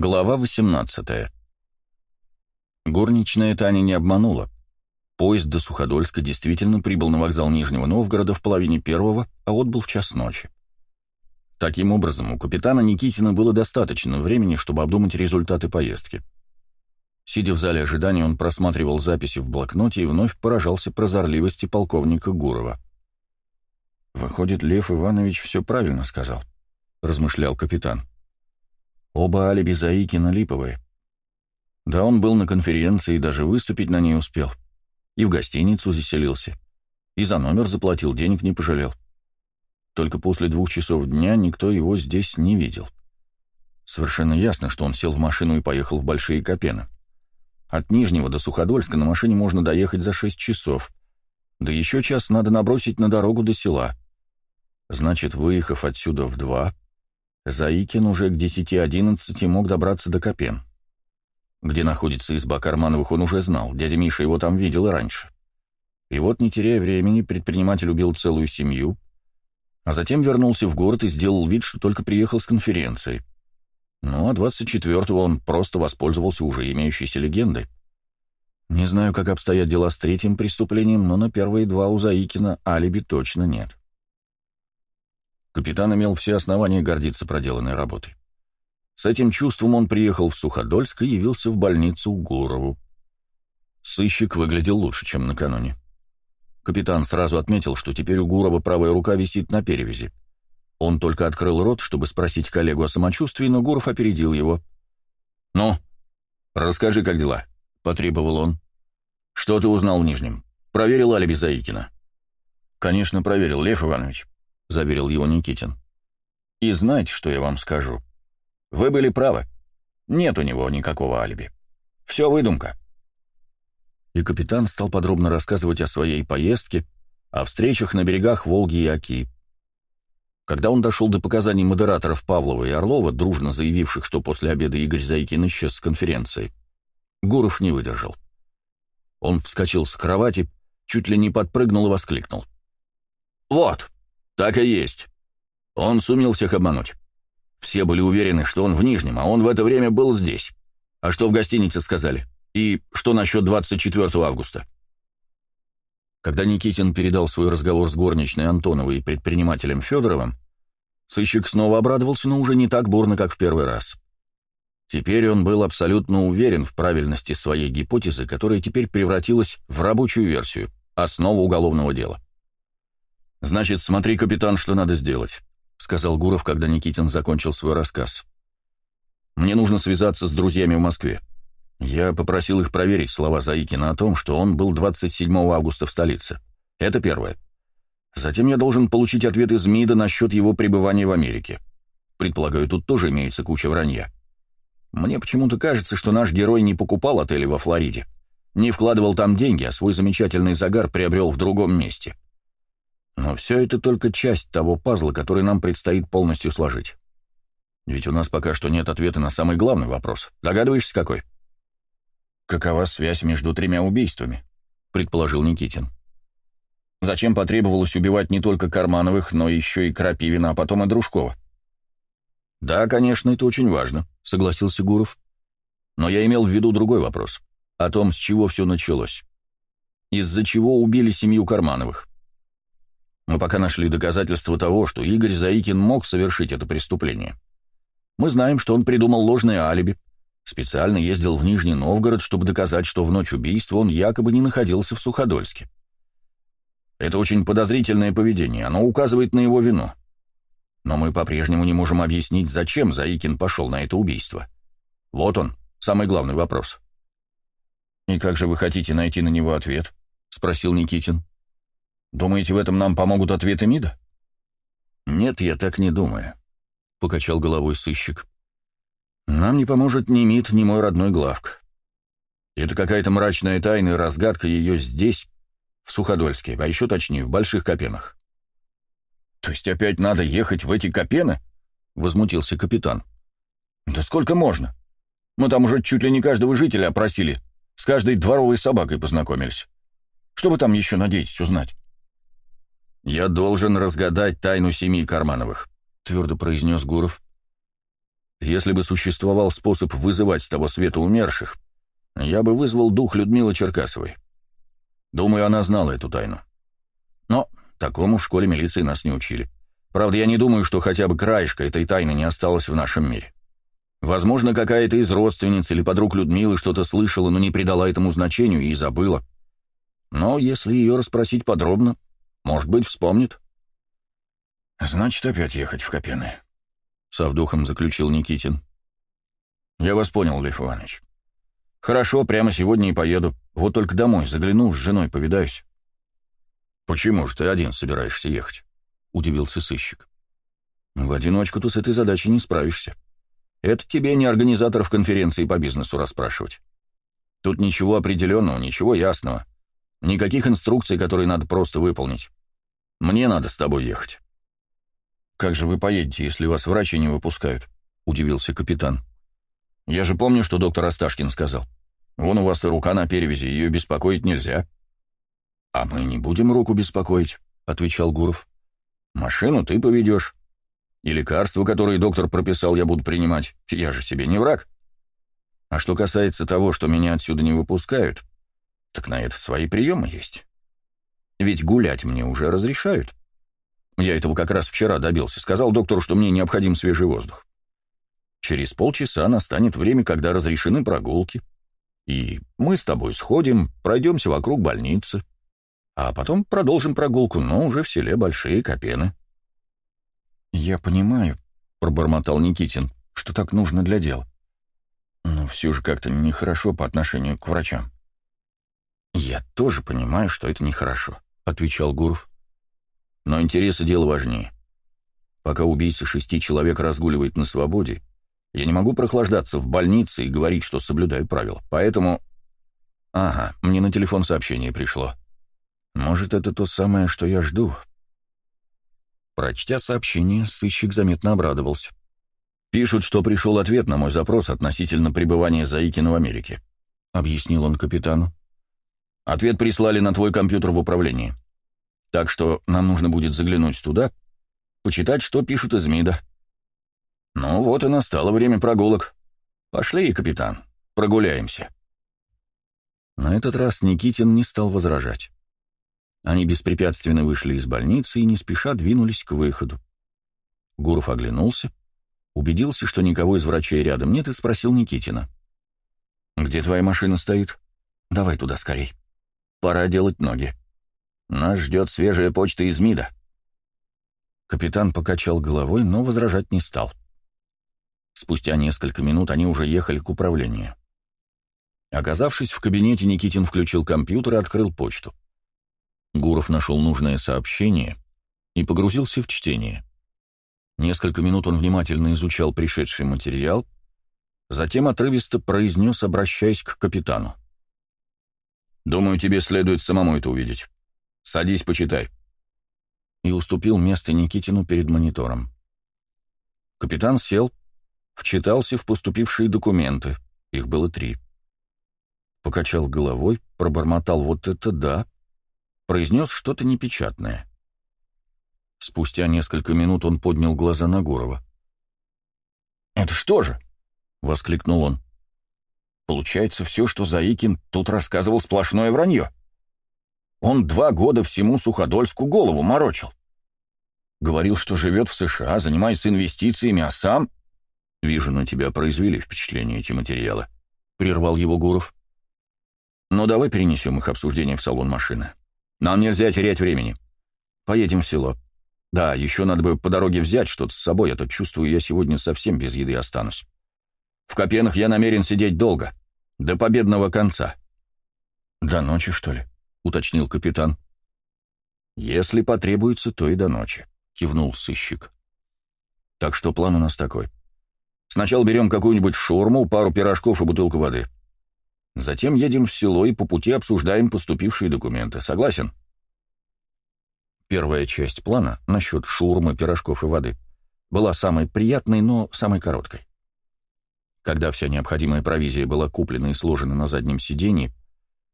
Глава 18 Горничная Таня не обманула. Поезд до Суходольска действительно прибыл на вокзал Нижнего Новгорода в половине первого, а отбыл в час ночи. Таким образом, у капитана Никитина было достаточно времени, чтобы обдумать результаты поездки. Сидя в зале ожидания, он просматривал записи в блокноте и вновь поражался прозорливости полковника Гурова. «Выходит, Лев Иванович все правильно сказал», — размышлял капитан. Оба алиби Заикина липовые. Да, он был на конференции и даже выступить на ней успел. И в гостиницу заселился. И за номер заплатил, денег не пожалел. Только после двух часов дня никто его здесь не видел. Совершенно ясно, что он сел в машину и поехал в Большие Копены. От Нижнего до Суходольска на машине можно доехать за шесть часов. Да еще час надо набросить на дорогу до села. Значит, выехав отсюда в два, Заикин уже к 10-11 мог добраться до Копен. Где находится изба Кармановых, он уже знал, дядя Миша его там видел и раньше. И вот, не теряя времени, предприниматель убил целую семью, а затем вернулся в город и сделал вид, что только приехал с конференции. Ну, а 24-го он просто воспользовался уже имеющейся легендой. Не знаю, как обстоят дела с третьим преступлением, но на первые два у Заикина алиби точно нет. Капитан имел все основания гордиться проделанной работой. С этим чувством он приехал в Суходольск и явился в больницу Гурову. Сыщик выглядел лучше, чем накануне. Капитан сразу отметил, что теперь у Гурова правая рука висит на перевязи. Он только открыл рот, чтобы спросить коллегу о самочувствии, но Гуров опередил его. «Ну, расскажи, как дела?» — потребовал он. «Что ты узнал в Нижнем? Проверил алиби Заикина?» «Конечно, проверил, Лев Иванович. — заверил его Никитин. «И знаете, что я вам скажу? Вы были правы. Нет у него никакого алиби. Все выдумка». И капитан стал подробно рассказывать о своей поездке, о встречах на берегах Волги и Оки. Когда он дошел до показаний модераторов Павлова и Орлова, дружно заявивших, что после обеда Игорь Зайкин исчез с конференции, Гуров не выдержал. Он вскочил с кровати, чуть ли не подпрыгнул и воскликнул. «Вот!» Так и есть. Он сумел всех обмануть. Все были уверены, что он в Нижнем, а он в это время был здесь. А что в гостинице сказали? И что насчет 24 августа? Когда Никитин передал свой разговор с горничной Антоновой и предпринимателем Федоровым, сыщик снова обрадовался, но уже не так бурно, как в первый раз. Теперь он был абсолютно уверен в правильности своей гипотезы, которая теперь превратилась в рабочую версию, основу уголовного дела. «Значит, смотри, капитан, что надо сделать», — сказал Гуров, когда Никитин закончил свой рассказ. «Мне нужно связаться с друзьями в Москве. Я попросил их проверить слова Заикина о том, что он был 27 августа в столице. Это первое. Затем я должен получить ответ из МИДа насчет его пребывания в Америке. Предполагаю, тут тоже имеется куча вранья. Мне почему-то кажется, что наш герой не покупал отели во Флориде, не вкладывал там деньги, а свой замечательный загар приобрел в другом месте». Но все это только часть того пазла, который нам предстоит полностью сложить. Ведь у нас пока что нет ответа на самый главный вопрос. Догадываешься, какой? Какова связь между тремя убийствами? Предположил Никитин. Зачем потребовалось убивать не только Кармановых, но еще и Крапивина, а потом и Дружкова? Да, конечно, это очень важно, согласился Гуров. Но я имел в виду другой вопрос. О том, с чего все началось. Из-за чего убили семью Кармановых. Пока нашли доказательства того, что Игорь Заикин мог совершить это преступление. Мы знаем, что он придумал ложное алиби, специально ездил в Нижний Новгород, чтобы доказать, что в ночь убийства он якобы не находился в Суходольске. Это очень подозрительное поведение, оно указывает на его вину. Но мы по-прежнему не можем объяснить, зачем Заикин пошел на это убийство. Вот он, самый главный вопрос. «И как же вы хотите найти на него ответ?» — спросил Никитин. Думаете, в этом нам помогут ответы МИДа? Нет, я так не думаю, — покачал головой сыщик. Нам не поможет ни МИД, ни мой родной главк. Это какая-то мрачная тайна, и разгадка ее здесь, в Суходольске, а еще точнее, в Больших Копенах. То есть опять надо ехать в эти Копены? — возмутился капитан. Да сколько можно? Мы там уже чуть ли не каждого жителя опросили, с каждой дворовой собакой познакомились. Что вы там еще надеетесь узнать? «Я должен разгадать тайну семьи Кармановых», — твердо произнес Гуров. Если бы существовал способ вызывать с того света умерших, я бы вызвал дух Людмилы Черкасовой. Думаю, она знала эту тайну. Но такому в школе милиции нас не учили. Правда, я не думаю, что хотя бы краешка этой тайны не осталось в нашем мире. Возможно, какая-то из родственниц или подруг Людмилы что-то слышала, но не придала этому значению и забыла. Но если ее расспросить подробно, может быть, вспомнит. «Значит, опять ехать в Копены», — со вдохом заключил Никитин. «Я вас понял, Лев Иванович. Хорошо, прямо сегодня и поеду. Вот только домой загляну, с женой повидаюсь». «Почему же ты один собираешься ехать?» — удивился сыщик. «В одиночку ты с этой задачей не справишься. Это тебе не организаторов конференции по бизнесу расспрашивать. Тут ничего определенного, ничего ясного. Никаких инструкций, которые надо просто выполнить. Мне надо с тобой ехать». «Как же вы поедете, если вас врачи не выпускают?» — удивился капитан. «Я же помню, что доктор Асташкин сказал. Вон у вас и рука на перевязи, ее беспокоить нельзя». «А мы не будем руку беспокоить», — отвечал Гуров. «Машину ты поведешь. И лекарства, которые доктор прописал, я буду принимать. Я же себе не враг. А что касается того, что меня отсюда не выпускают, так на это свои приемы есть. Ведь гулять мне уже разрешают. Я этого как раз вчера добился. Сказал доктору, что мне необходим свежий воздух. Через полчаса настанет время, когда разрешены прогулки. И мы с тобой сходим, пройдемся вокруг больницы. А потом продолжим прогулку, но уже в селе Большие Копены. «Я понимаю», — пробормотал Никитин, — «что так нужно для дел. Но все же как-то нехорошо по отношению к врачам». «Я тоже понимаю, что это нехорошо», — отвечал Гуров. Но интересы дела важнее. Пока убийца шести человек разгуливает на свободе, я не могу прохлаждаться в больнице и говорить, что соблюдаю правила. Поэтому... Ага, мне на телефон сообщение пришло. Может, это то самое, что я жду. Прочтя сообщение, сыщик заметно обрадовался. «Пишут, что пришел ответ на мой запрос относительно пребывания Заикина в Америке», — объяснил он капитану. «Ответ прислали на твой компьютер в управлении. Так что нам нужно будет заглянуть туда, почитать, что пишут из МИДа. Ну вот и настало время прогулок. Пошли, капитан, прогуляемся. На этот раз Никитин не стал возражать. Они беспрепятственно вышли из больницы и не спеша двинулись к выходу. Гуров оглянулся, убедился, что никого из врачей рядом нет, и спросил Никитина. «Где твоя машина стоит? Давай туда скорей. Пора делать ноги». Нас ждет свежая почта из МИДа». Капитан покачал головой, но возражать не стал. Спустя несколько минут они уже ехали к управлению. Оказавшись в кабинете, Никитин включил компьютер и открыл почту. Гуров нашел нужное сообщение и погрузился в чтение. Несколько минут он внимательно изучал пришедший материал, затем отрывисто произнес, обращаясь к капитану. «Думаю, тебе следует самому это увидеть. Садись, почитай». И уступил место Никитину перед монитором. Капитан сел, вчитался в поступившие документы. Их было три. Покачал головой, пробормотал «вот это да», произнес что-то непечатное. Спустя несколько минут он поднял глаза на Гурова. «Это что же?» — воскликнул он. «Получается, все, что Заикин тут рассказывал, сплошное вранье». Он два года всему Суходольску голову морочил. Говорил, что живет в США, занимается инвестициями, а сам... Вижу, на тебя произвели впечатление эти материалы. Прервал его Гуров. Но давай перенесем их обсуждение в салон машины. Нам нельзя терять времени. Поедем в село. Да, еще надо бы по дороге взять что-то с собой, а то чувствую, я сегодня совсем без еды останусь. В Копенах я намерен сидеть долго, до победного конца. До ночи, что ли? — уточнил капитан. «Если потребуется, то и до ночи», — кивнул сыщик. «Так что план у нас такой. Сначала берем какую-нибудь шурму, пару пирожков и бутылку воды. Затем едем в село и по пути обсуждаем поступившие документы. Согласен?» Первая часть плана насчет шурмы, пирожков и воды была самой приятной, но самой короткой. Когда вся необходимая провизия была куплена и сложена на заднем сиденье,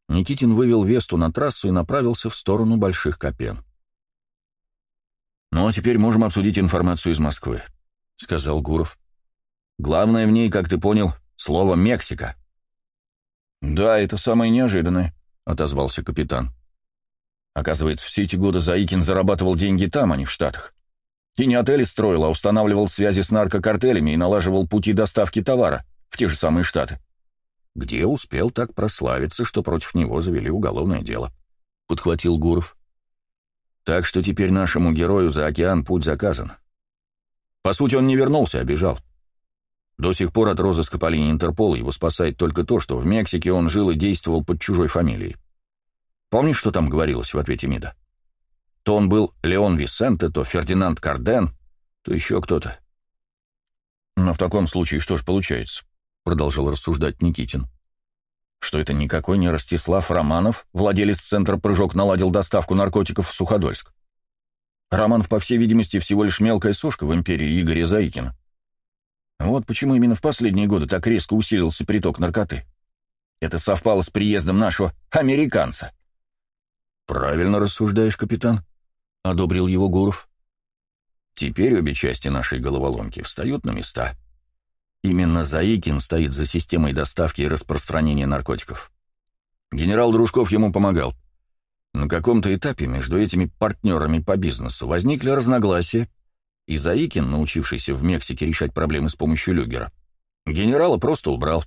Никитин вывел Весту на трассу и направился в сторону Больших Копен. «Ну, а теперь можем обсудить информацию из Москвы», — сказал Гуров. Главное в ней, как ты понял, слово «Мексика». «Да, это самое неожиданное», — отозвался капитан. «Оказывается, все эти годы Заикин зарабатывал деньги там, а не в Штатах. И не отели строил, а устанавливал связи с наркокартелями и налаживал пути доставки товара в те же самые Штаты. Где успел так прославиться, что против него завели уголовное дело», — подхватил Гуров. «Так что теперь нашему герою за океан путь заказан. По сути, он не вернулся, а бежал. До сих пор от розыска по линии Интерпола его спасает только то, что в Мексике он жил и действовал под чужой фамилией. Помнишь, что там говорилось в ответе МИДа? То он был Леон Висенте, то Фердинанд Карден, то еще кто-то. «Но в таком случае что же получается?» — продолжал рассуждать Никитин. «Что это никакой не Ростислав Романов, владелец центра «Прыжок» наладил доставку наркотиков в Суходольск. Романов, по всей видимости, всего лишь мелкая сошка в империи Игоря Заикина. Вот почему именно в последние годы так резко усилился приток наркоты. Это совпало с приездом нашего американца. «Правильно рассуждаешь, капитан», — одобрил его Гуров. «Теперь обе части нашей головоломки встают на места. Именно Заикин стоит за системой доставки и распространения наркотиков. Генерал Дружков ему помогал. На каком-то этапе между этими партнерами по бизнесу возникли разногласия, и Заикин, научившийся в Мексике решать проблемы с помощью люгера, генерала просто убрал.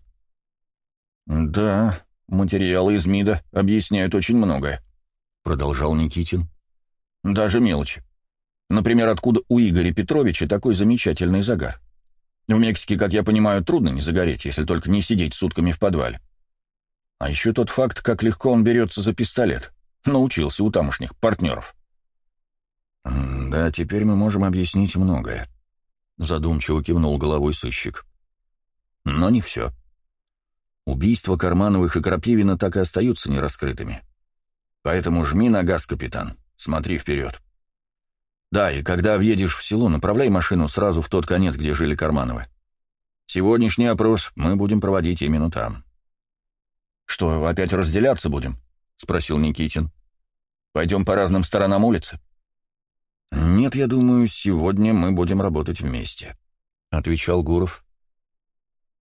«Да, материалы из МИДа объясняют очень многое», — продолжал Никитин. «Даже мелочи. Например, откуда у Игоря Петровича такой замечательный загар? В Мексике, как я понимаю, трудно не загореть, если только не сидеть сутками в подвале. А еще тот факт, как легко он берется за пистолет. Научился у тамошних партнеров. «Да, теперь мы можем объяснить многое», — задумчиво кивнул головой сыщик. «Но не все. Убийства Кармановых и Крапивина так и остаются нераскрытыми. Поэтому жми на газ, капитан. Смотри вперед. Да, и когда въедешь в село, направляй машину сразу в тот конец, где жили Кармановы. Сегодняшний опрос мы будем проводить именно там». «Что, опять разделяться будем?» — спросил Никитин. «Пойдем по разным сторонам улицы?» «Нет, я думаю, сегодня мы будем работать вместе», — отвечал Гуров.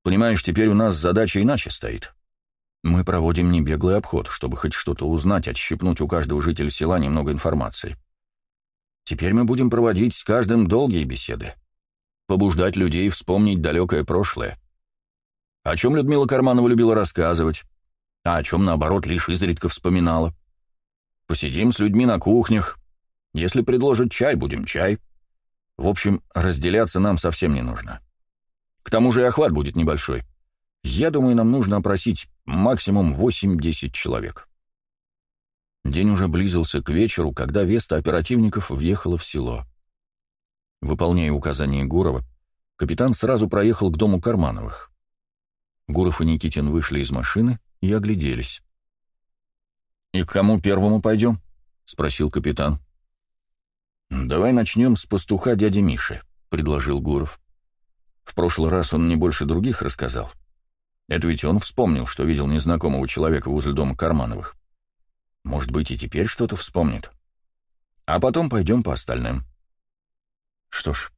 «Понимаешь, теперь у нас задача иначе стоит. Мы проводим не беглый обход, чтобы хоть что-то узнать, отщипнуть у каждого жителя села немного информации. Теперь мы будем проводить с каждым долгие беседы, побуждать людей вспомнить далекое прошлое. О чем Людмила Карманова любила рассказывать, а о чем, наоборот, лишь изредка вспоминала. Посидим с людьми на кухнях, если предложат чай, будем чай. В общем, разделяться нам совсем не нужно. К тому же и охват будет небольшой. Я думаю, нам нужно опросить максимум 8-10 человек. День уже близился к вечеру, когда Веста оперативников въехала в село. Выполняя указания Гурова, капитан сразу проехал к дому Кармановых. Гуров и Никитин вышли из машины и огляделись. «И к кому первому пойдем?» — спросил капитан. «Давай начнем с пастуха дяди Миши», — предложил Гуров. В прошлый раз он не больше других рассказал. Это ведь он вспомнил, что видел незнакомого человека возле дома Кармановых. Может быть, и теперь что-то вспомнит. А потом пойдем по остальным. «Что ж,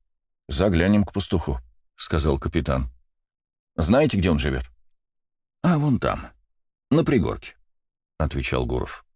заглянем к пастуху», — сказал капитан. «Знаете, где он живет?» «А вон там, на пригорке», — отвечал Гуров.